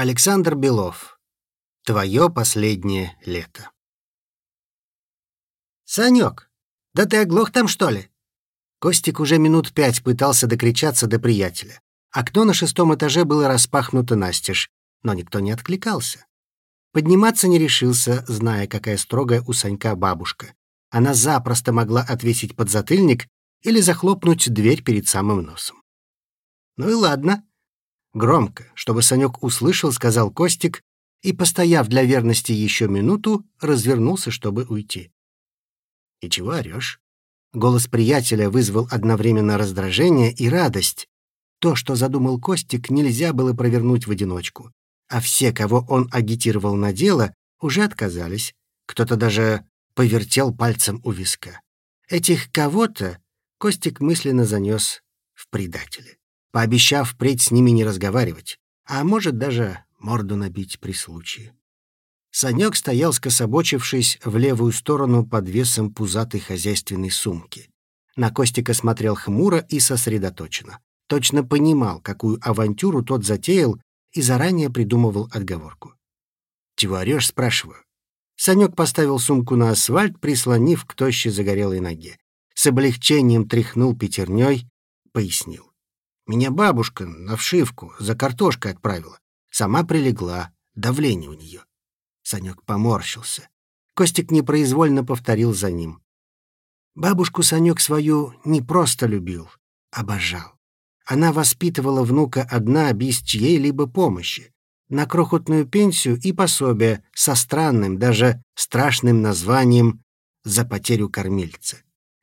Александр Белов. Твое последнее лето. «Санек, да ты оглох там, что ли?» Костик уже минут пять пытался докричаться до приятеля. Окно на шестом этаже было распахнуто настежь, но никто не откликался. Подниматься не решился, зная, какая строгая у Санька бабушка. Она запросто могла отвесить подзатыльник или захлопнуть дверь перед самым носом. «Ну и ладно», Громко, чтобы Санек услышал, сказал Костик и, постояв для верности еще минуту, развернулся, чтобы уйти. «И чего орешь?» Голос приятеля вызвал одновременно раздражение и радость. То, что задумал Костик, нельзя было провернуть в одиночку. А все, кого он агитировал на дело, уже отказались. Кто-то даже повертел пальцем у виска. Этих кого-то Костик мысленно занес в предателя пообещав впредь с ними не разговаривать, а может даже морду набить при случае. Санек стоял, скособочившись в левую сторону под весом пузатой хозяйственной сумки. На Костика смотрел хмуро и сосредоточенно. Точно понимал, какую авантюру тот затеял, и заранее придумывал отговорку. «Чего орешь?» — спрашиваю. Санек поставил сумку на асфальт, прислонив к тощей загорелой ноге. С облегчением тряхнул пятерней, пояснил. Меня бабушка на вшивку за картошкой отправила. Сама прилегла, давление у нее. Санек поморщился. Костик непроизвольно повторил за ним. Бабушку Санек свою не просто любил, обожал. Она воспитывала внука одна без чьей-либо помощи, на крохотную пенсию и пособие со странным, даже страшным названием «За потерю кормильца».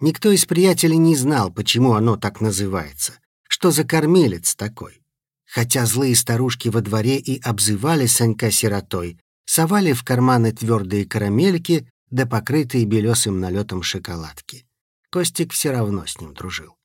Никто из приятелей не знал, почему оно так называется. Что за кормилец такой? Хотя злые старушки во дворе и обзывали Санька сиротой, совали в карманы твердые карамельки да покрытые белесым налетом шоколадки. Костик все равно с ним дружил.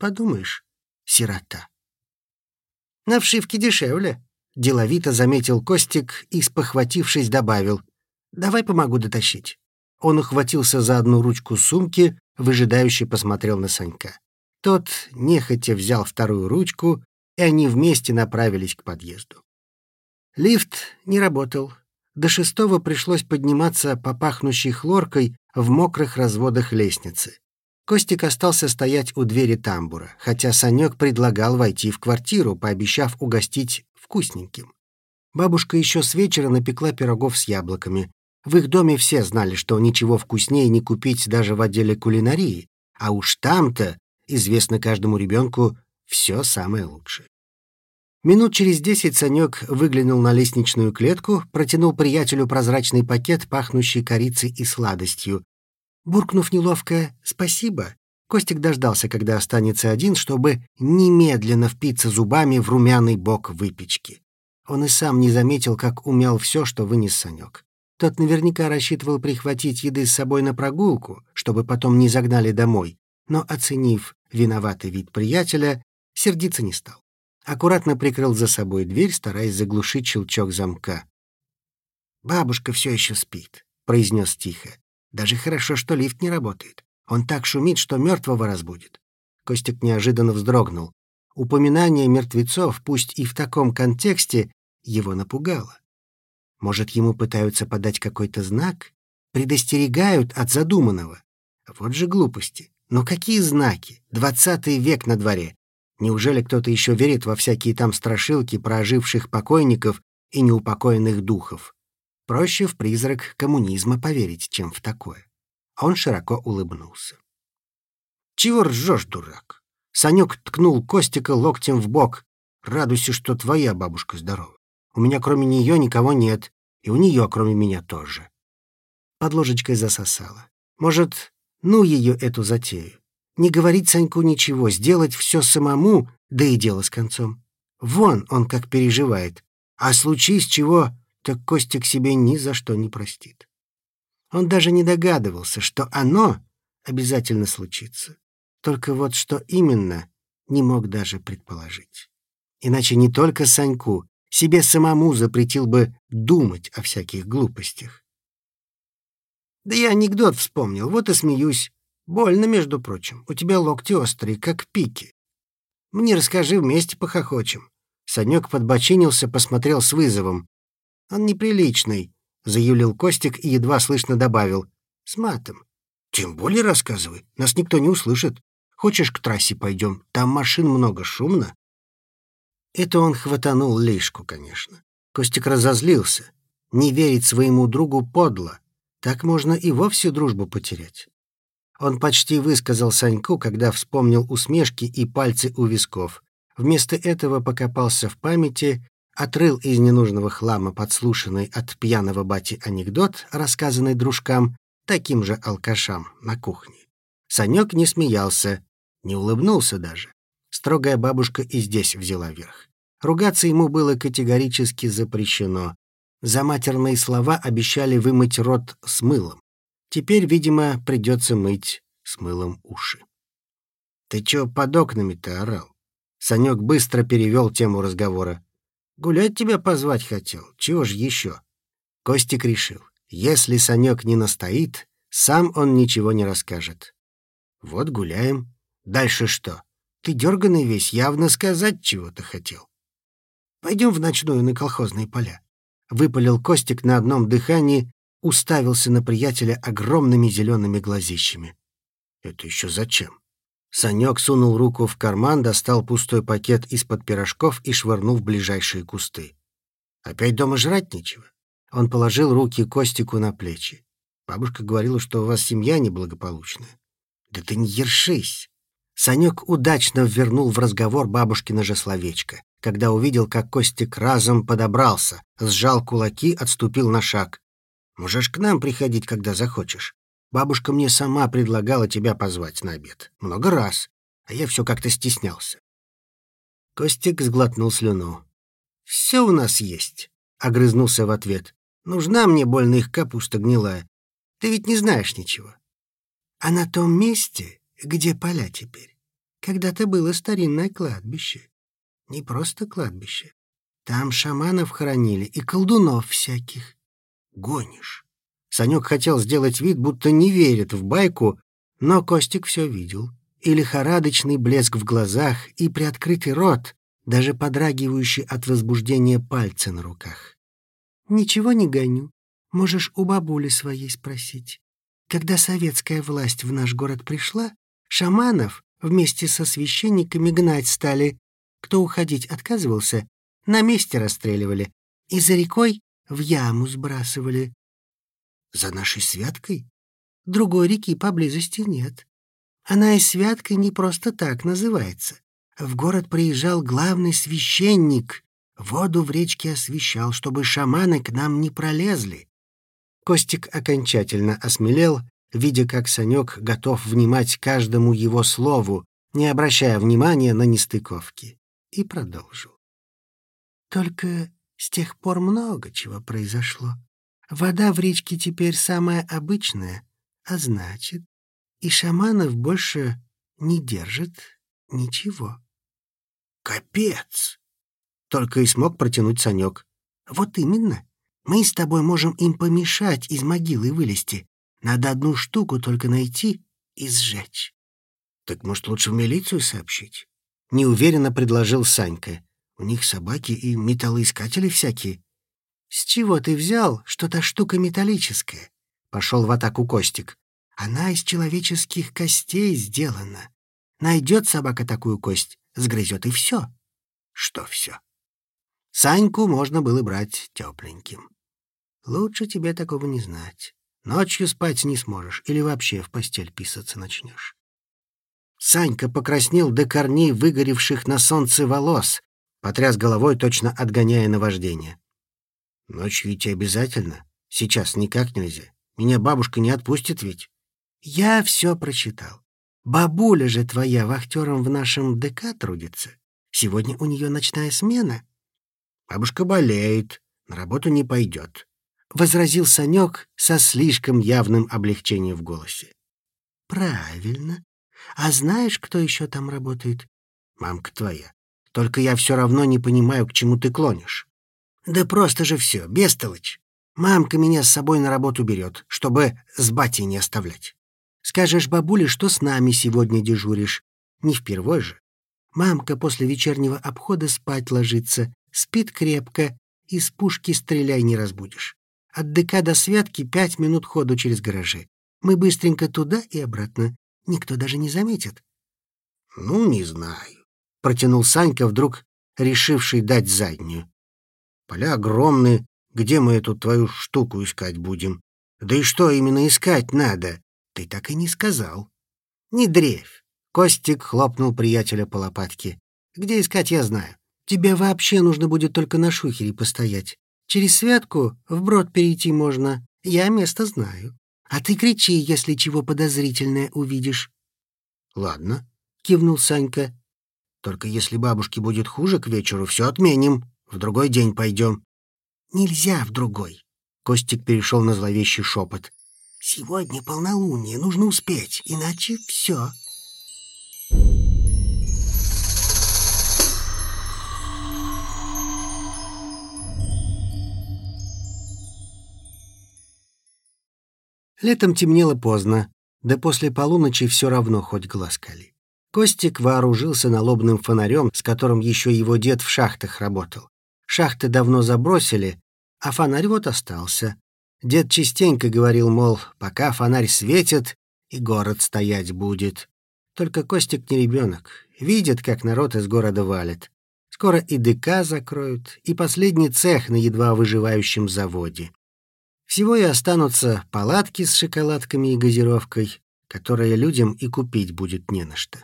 Подумаешь, сирота. На вшивке дешевле, деловито заметил Костик и, спохватившись, добавил. Давай помогу дотащить. Он ухватился за одну ручку сумки, выжидающе посмотрел на Санька. Тот нехотя взял вторую ручку, и они вместе направились к подъезду. Лифт не работал. До шестого пришлось подниматься по пахнущей хлоркой в мокрых разводах лестницы. Костик остался стоять у двери тамбура, хотя Санек предлагал войти в квартиру, пообещав угостить вкусненьким. Бабушка еще с вечера напекла пирогов с яблоками. В их доме все знали, что ничего вкуснее не купить даже в отделе кулинарии, а уж там-то известно каждому ребенку все самое лучшее. Минут через десять Санек выглянул на лестничную клетку, протянул приятелю прозрачный пакет, пахнущий корицей и сладостью. Буркнув неловко «спасибо», Костик дождался, когда останется один, чтобы немедленно впиться зубами в румяный бок выпечки. Он и сам не заметил, как умял все, что вынес Санек. Тот наверняка рассчитывал прихватить еды с собой на прогулку, чтобы потом не загнали домой, но, оценив виноватый вид приятеля, сердиться не стал. Аккуратно прикрыл за собой дверь, стараясь заглушить щелчок замка. «Бабушка все еще спит», — произнес тихо. «Даже хорошо, что лифт не работает. Он так шумит, что мертвого разбудит». Костик неожиданно вздрогнул. Упоминание мертвецов, пусть и в таком контексте, его напугало. Может, ему пытаются подать какой-то знак? Предостерегают от задуманного. Вот же глупости. Но какие знаки? Двадцатый век на дворе. Неужели кто-то еще верит во всякие там страшилки про оживших покойников и неупокоенных духов? Проще в призрак коммунизма поверить, чем в такое. Он широко улыбнулся. «Чего ржешь, дурак?» Санек ткнул Костика локтем в бок. «Радуйся, что твоя бабушка здорова. У меня кроме нее никого нет, и у нее кроме меня тоже». Под ложечкой засосала. «Может, ну ее эту затею. Не говорить Саньку ничего, сделать все самому, да и дело с концом. Вон он как переживает. А случись чего, так Костик себе ни за что не простит. Он даже не догадывался, что оно обязательно случится. Только вот что именно, не мог даже предположить. Иначе не только Саньку, себе самому запретил бы думать о всяких глупостях. Да я анекдот вспомнил, вот и смеюсь. Больно, между прочим. У тебя локти острые, как пики. Мне расскажи, вместе похохочем. Санек подбочинился, посмотрел с вызовом. «Он неприличный», — заюлил Костик и едва слышно добавил. «С матом». «Тем более рассказывай, нас никто не услышит. Хочешь, к трассе пойдем? Там машин много, шумно». Это он хватанул лишку, конечно. Костик разозлился. Не верить своему другу подло. Так можно и вовсе дружбу потерять. Он почти высказал Саньку, когда вспомнил усмешки и пальцы у висков. Вместо этого покопался в памяти, отрыл из ненужного хлама подслушанный от пьяного бати анекдот, рассказанный дружкам, таким же алкашам на кухне. Санек не смеялся, не улыбнулся даже. Строгая бабушка и здесь взяла верх. Ругаться ему было категорически запрещено. За матерные слова обещали вымыть рот с мылом. Теперь, видимо, придется мыть с мылом уши. «Ты чё под окнами-то орал?» Санек быстро перевел тему разговора. «Гулять тебя позвать хотел. Чего ж еще?» Костик решил, если Санек не настоит, сам он ничего не расскажет. «Вот гуляем. Дальше что? Ты дерганый весь, явно сказать чего-то хотел». Пойдем в ночную на колхозные поля. Выпалил Костик на одном дыхании, уставился на приятеля огромными зелеными глазищами. Это еще зачем? Санек сунул руку в карман, достал пустой пакет из-под пирожков и швырнул ближайшие кусты. Опять дома жрать нечего. Он положил руки Костику на плечи. Бабушка говорила, что у вас семья неблагополучная. Да ты не ершись. Санек удачно ввернул в разговор бабушкино же словечко когда увидел, как Костик разом подобрался, сжал кулаки, отступил на шаг. «Можешь к нам приходить, когда захочешь. Бабушка мне сама предлагала тебя позвать на обед. Много раз. А я все как-то стеснялся». Костик сглотнул слюну. «Все у нас есть», — огрызнулся в ответ. «Нужна мне больно их капуста гнилая. Ты ведь не знаешь ничего». «А на том месте, где поля теперь, когда-то было старинное кладбище не просто кладбище. Там шаманов хоронили и колдунов всяких. Гонишь. Санек хотел сделать вид, будто не верит в байку, но Костик все видел. И лихорадочный блеск в глазах, и приоткрытый рот, даже подрагивающий от возбуждения пальцы на руках. «Ничего не гоню. Можешь у бабули своей спросить. Когда советская власть в наш город пришла, шаманов вместе со священниками гнать стали кто уходить отказывался, на месте расстреливали и за рекой в яму сбрасывали. За нашей святкой? Другой реки поблизости нет. Она и святкой не просто так называется. В город приезжал главный священник, воду в речке освещал, чтобы шаманы к нам не пролезли. Костик окончательно осмелел, видя, как Санек готов внимать каждому его слову, не обращая внимания на нестыковки и продолжил. Только с тех пор много чего произошло. Вода в речке теперь самая обычная, а значит, и шаманов больше не держит ничего. Капец! Только и смог протянуть Санек. Вот именно. Мы с тобой можем им помешать из могилы вылезти. Надо одну штуку только найти и сжечь. Так, может, лучше в милицию сообщить? — неуверенно предложил Санька. «У них собаки и металлоискатели всякие». «С чего ты взял, что та штука металлическая?» — пошел в атаку Костик. «Она из человеческих костей сделана. Найдет собака такую кость, сгрызет и все». «Что все?» Саньку можно было брать тепленьким. «Лучше тебе такого не знать. Ночью спать не сможешь или вообще в постель писаться начнешь. Санька покраснел до корней выгоревших на солнце волос, потряс головой, точно отгоняя наваждение. «Ночью идти обязательно? Сейчас никак нельзя. Меня бабушка не отпустит ведь?» «Я все прочитал. Бабуля же твоя вахтером в нашем ДК трудится. Сегодня у нее ночная смена». «Бабушка болеет, на работу не пойдет», — возразил Санек со слишком явным облегчением в голосе. «Правильно. А знаешь, кто еще там работает? Мамка твоя. Только я все равно не понимаю, к чему ты клонишь. Да просто же все, бестолочь. Мамка меня с собой на работу берет, чтобы с батей не оставлять. Скажешь бабуле, что с нами сегодня дежуришь. Не впервой же. Мамка после вечернего обхода спать ложится, спит крепко, из пушки стреляй не разбудишь. От ДК до Святки пять минут ходу через гаражи. Мы быстренько туда и обратно. Никто даже не заметит. — Ну, не знаю, — протянул Санька, вдруг решивший дать заднюю. — Поля огромные, где мы эту твою штуку искать будем? Да и что именно искать надо? Ты так и не сказал. — Не дрейфь. Костик хлопнул приятеля по лопатке. — Где искать, я знаю. Тебе вообще нужно будет только на шухере постоять. Через святку вброд перейти можно. Я место знаю. А ты кричи, если чего подозрительное увидишь. — Ладно, — кивнул Санька. — Только если бабушке будет хуже к вечеру, все отменим. В другой день пойдем. — Нельзя в другой. Костик перешел на зловещий шепот. — Сегодня полнолуние, нужно успеть, иначе все. Летом темнело поздно, да после полуночи все равно хоть глаз кали. Костик вооружился налобным фонарем, с которым еще его дед в шахтах работал. Шахты давно забросили, а фонарь вот остался. Дед частенько говорил, мол, пока фонарь светит, и город стоять будет. Только Костик не ребенок, видит, как народ из города валит. Скоро и ДК закроют, и последний цех на едва выживающем заводе. Всего и останутся палатки с шоколадками и газировкой, которые людям и купить будет не на что.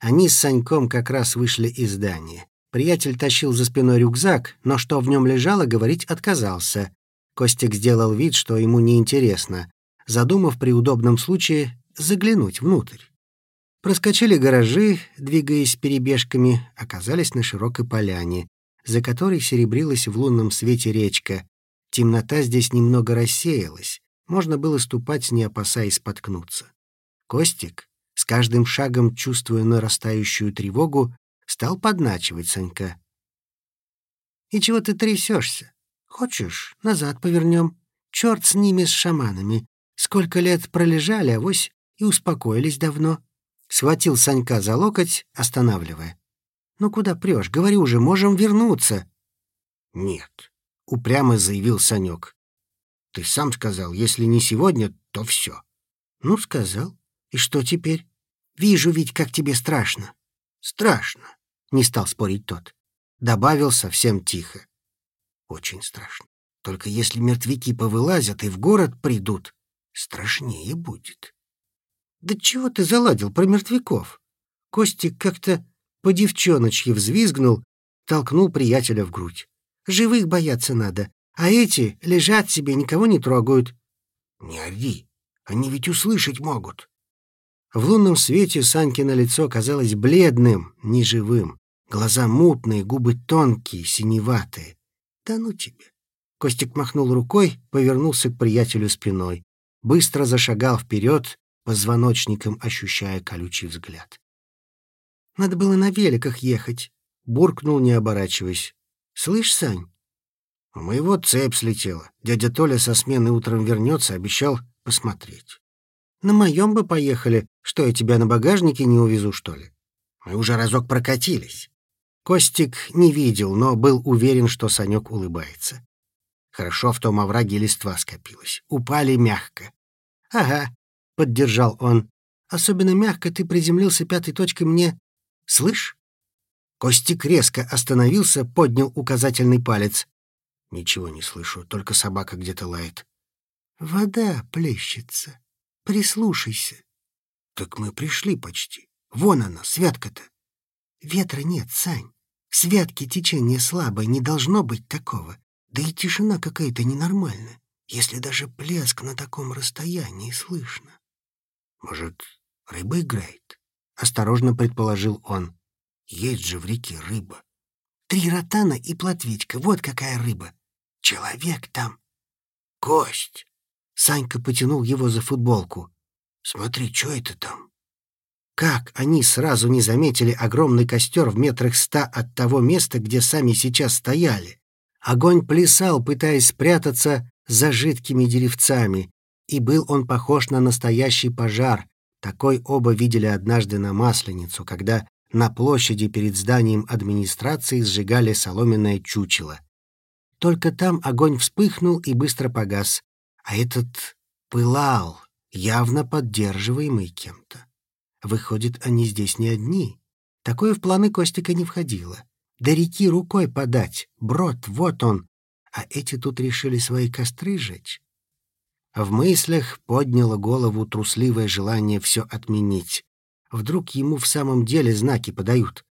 Они с Саньком как раз вышли из здания. Приятель тащил за спиной рюкзак, но что в нем лежало, говорить отказался. Костик сделал вид, что ему неинтересно, задумав при удобном случае заглянуть внутрь. Проскочили гаражи, двигаясь перебежками, оказались на широкой поляне, за которой серебрилась в лунном свете речка, Темнота здесь немного рассеялась, можно было ступать, не опасаясь споткнуться. Костик, с каждым шагом чувствуя нарастающую тревогу, стал подначивать Санька. «И чего ты трясешься? Хочешь, назад повернем? Черт с ними, с шаманами. Сколько лет пролежали, авось и успокоились давно». Схватил Санька за локоть, останавливая. «Ну куда прешь? Говорю уже, можем вернуться». «Нет, — упрямо заявил Санек. «Ты сам сказал, если не сегодня, то все». «Ну, сказал. И что теперь? Вижу ведь, как тебе страшно». «Страшно», — не стал спорить тот. Добавил совсем тихо. «Очень страшно. Только если мертвяки повылазят и в город придут, страшнее будет». «Да чего ты заладил про мертвяков?» Костик как-то по девчоночьи взвизгнул, толкнул приятеля в грудь. Живых бояться надо, а эти лежат себе, никого не трогают». «Не ори, они ведь услышать могут». В лунном свете Санькино лицо казалось бледным, неживым. Глаза мутные, губы тонкие, синеватые. «Да ну тебе!» Костик махнул рукой, повернулся к приятелю спиной. Быстро зашагал вперед, позвоночником ощущая колючий взгляд. «Надо было на великах ехать», — буркнул, не оборачиваясь. Слышь, Сань? У моего цепь слетела. Дядя Толя со смены утром вернется, обещал посмотреть. На моем бы поехали. Что, я тебя на багажнике не увезу, что ли? Мы уже разок прокатились. Костик не видел, но был уверен, что Санек улыбается. Хорошо в том овраге листва скопилась. Упали мягко. «Ага», — поддержал он. «Особенно мягко ты приземлился пятой точкой мне. Слышь?» Костик резко остановился, поднял указательный палец. Ничего не слышу, только собака где-то лает. Вода плещется. Прислушайся. Так мы пришли почти. Вон она, святка-то. Ветра нет, Сань. В святке течение слабое, не должно быть такого. Да и тишина какая-то ненормальная, если даже плеск на таком расстоянии слышно. Может, рыба играет? Осторожно предположил он. Есть же в реке рыба. Три ротана и плотвичка, вот какая рыба. Человек там. Кость. Санька потянул его за футболку. Смотри, что это там? Как они сразу не заметили огромный костер в метрах ста от того места, где сами сейчас стояли? Огонь плясал, пытаясь спрятаться за жидкими деревцами, и был он похож на настоящий пожар. Такой оба видели однажды на Масленицу, когда на площади перед зданием администрации сжигали соломенное чучело. Только там огонь вспыхнул и быстро погас, а этот пылал, явно поддерживаемый кем-то. Выходит, они здесь не одни. Такое в планы Костика не входило. До реки рукой подать, брод, вот он. А эти тут решили свои костры жечь. В мыслях подняло голову трусливое желание все отменить. Вдруг ему в самом деле знаки подают.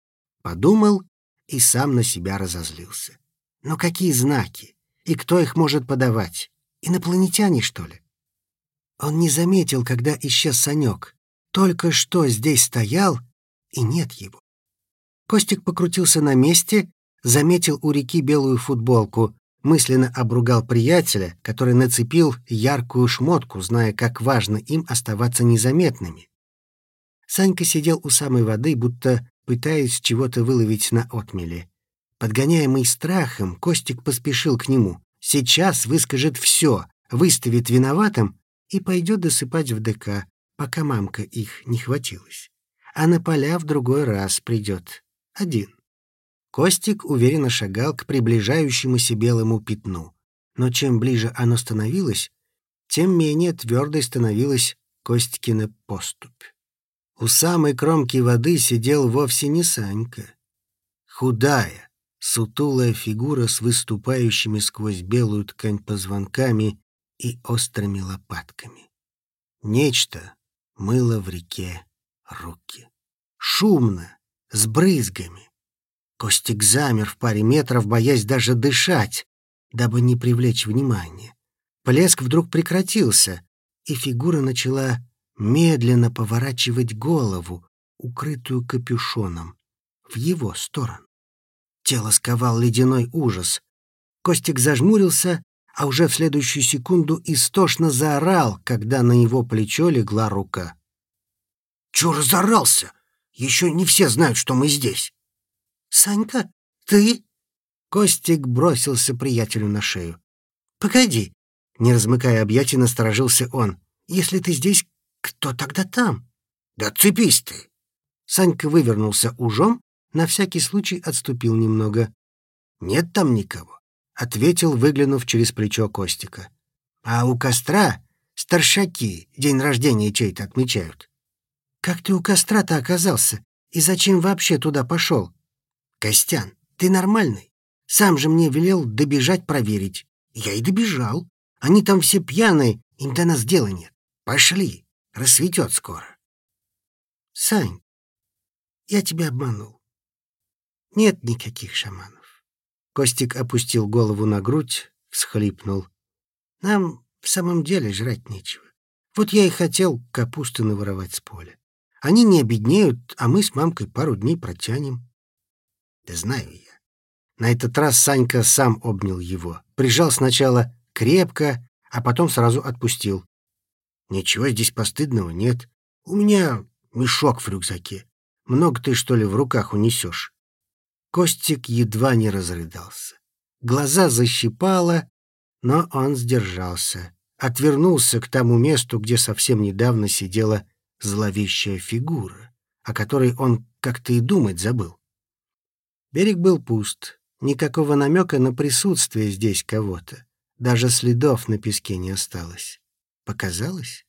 Подумал и сам на себя разозлился. Но какие знаки? И кто их может подавать? Инопланетяне, что ли? Он не заметил, когда исчез Санек. Только что здесь стоял, и нет его. Костик покрутился на месте, заметил у реки белую футболку, мысленно обругал приятеля, который нацепил яркую шмотку, зная, как важно им оставаться незаметными. Санька сидел у самой воды, будто пытаясь чего-то выловить на отмеле. Подгоняемый страхом, Костик поспешил к нему. Сейчас выскажет все, выставит виноватым и пойдет досыпать в ДК, пока мамка их не хватилась. А на поля в другой раз придет. Один. Костик уверенно шагал к приближающемуся белому пятну. Но чем ближе оно становилось, тем менее твердой становилась Костькина поступь. У самой кромки воды сидел вовсе не Санька. Худая, сутулая фигура с выступающими сквозь белую ткань позвонками и острыми лопатками. Нечто мыло в реке руки. Шумно, с брызгами. Костик замер в паре метров, боясь даже дышать, дабы не привлечь внимания. Плеск вдруг прекратился, и фигура начала медленно поворачивать голову, укрытую капюшоном, в его сторону. Тело сковал ледяной ужас. Костик зажмурился, а уже в следующую секунду истошно заорал, когда на его плечо легла рука. «Чё разорался? Еще не все знают, что мы здесь». «Санька, ты?» Костик бросился приятелю на шею. «Погоди!» Не размыкая объятий, насторожился он. «Если ты здесь, кто тогда там?» «Да цепись ты!» Санька вывернулся ужом, на всякий случай отступил немного. «Нет там никого», — ответил, выглянув через плечо Костика. «А у костра старшаки день рождения чей-то отмечают». «Как ты у костра-то оказался? И зачем вообще туда пошел?» «Костян, ты нормальный? Сам же мне велел добежать проверить. Я и добежал. Они там все пьяные, им до нас дела нет. Пошли, рассветет скоро». «Сань, я тебя обманул. Нет никаких шаманов». Костик опустил голову на грудь, всхлипнул. «Нам в самом деле жрать нечего. Вот я и хотел капусты наворовать с поля. Они не обеднеют, а мы с мамкой пару дней протянем. Да знаю я. На этот раз Санька сам обнял его. Прижал сначала крепко, а потом сразу отпустил. Ничего здесь постыдного нет. У меня мешок в рюкзаке. Много ты, что ли, в руках унесешь? Костик едва не разрыдался. Глаза защипало, но он сдержался. Отвернулся к тому месту, где совсем недавно сидела зловещая фигура, о которой он как-то и думать забыл. Берег был пуст, никакого намека на присутствие здесь кого-то. Даже следов на песке не осталось. Показалось?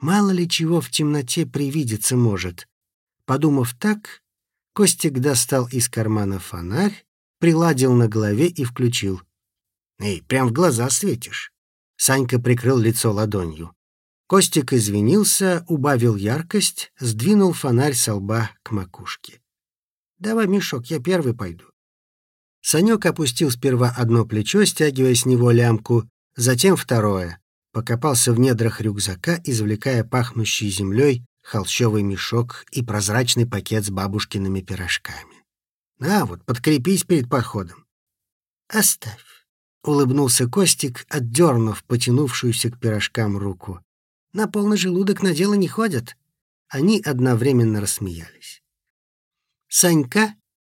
Мало ли чего в темноте привидеться может. Подумав так, Костик достал из кармана фонарь, приладил на голове и включил. «Эй, прям в глаза светишь!» Санька прикрыл лицо ладонью. Костик извинился, убавил яркость, сдвинул фонарь со лба к макушке. Давай, мешок, я первый пойду. Санек опустил сперва одно плечо, стягивая с него лямку, затем второе. Покопался в недрах рюкзака, извлекая пахнущий землей холщовый мешок и прозрачный пакет с бабушкиными пирожками. «На вот, подкрепись перед походом». «Оставь», — улыбнулся Костик, отдернув потянувшуюся к пирожкам руку. «На полный желудок на дело не ходят». Они одновременно рассмеялись. Санька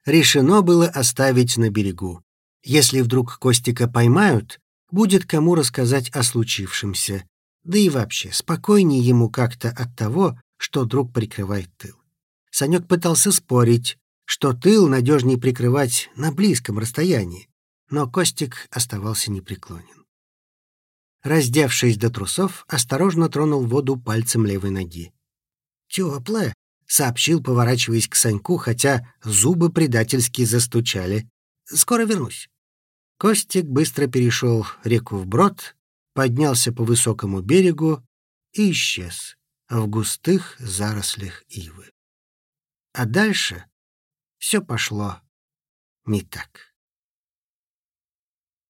решено было оставить на берегу. Если вдруг Костика поймают, будет кому рассказать о случившемся. Да и вообще, спокойнее ему как-то от того, что друг прикрывает тыл. Санек пытался спорить, что тыл надежнее прикрывать на близком расстоянии, но Костик оставался непреклонен. Раздевшись до трусов, осторожно тронул воду пальцем левой ноги. «Теплая», — сообщил, поворачиваясь к Саньку, хотя зубы предательски застучали. «Скоро вернусь». Костик быстро перешел реку вброд, поднялся по высокому берегу и исчез в густых зарослях ивы. А дальше все пошло не так.